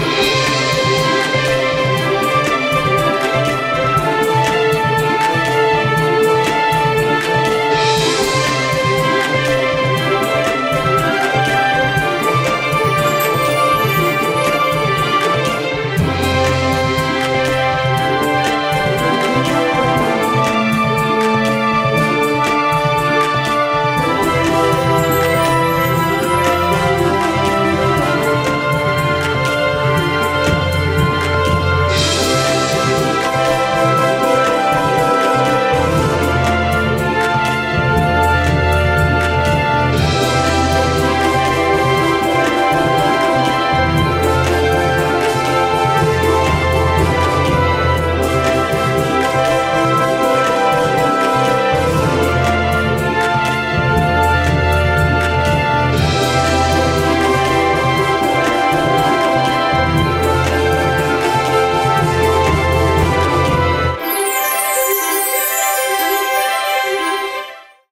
Bye.